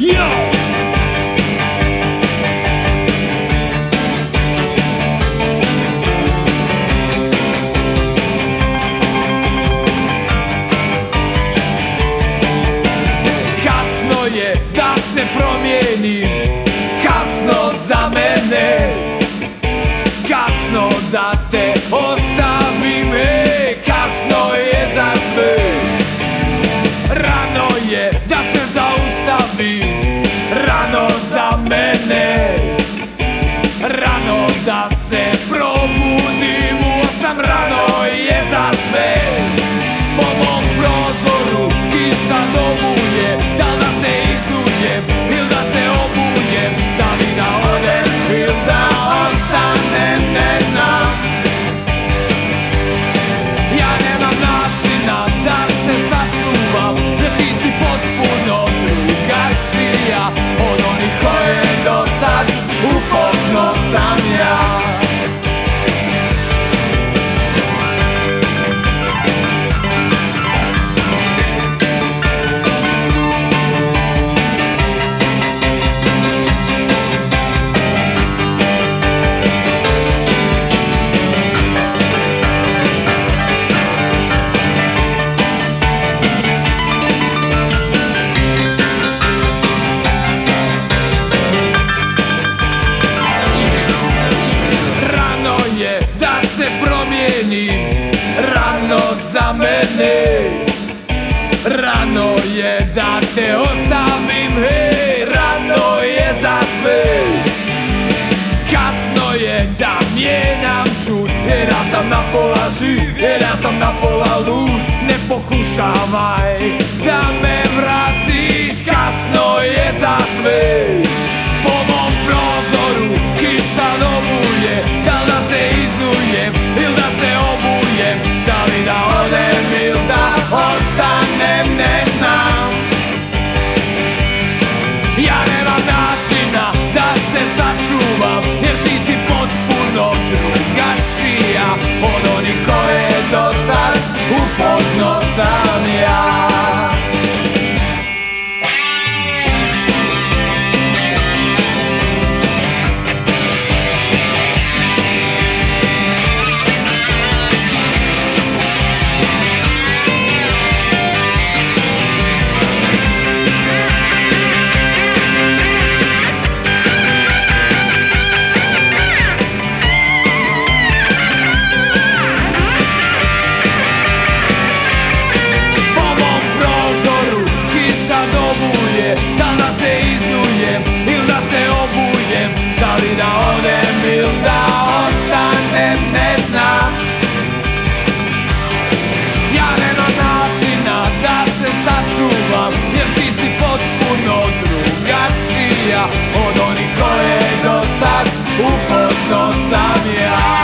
Kasno je da se promijeni Kasno za mene Kasno da te ostavim e, Kasno je za sve Rano je da se Rano za mene Rano da se probudim U osam rano je za sve caminhar. zameny Rano je da te ostavim, hej Rano je za sve Kasno je da mijenjam čud Jer ja sam na pola živ, jer ja sam na pola lud Ne pokušavaj da me vratiš Kasno je za sve Po mom prozoru kiša novuje Da da se izujem ili da se obujem koliko koje do sad upozno sam ja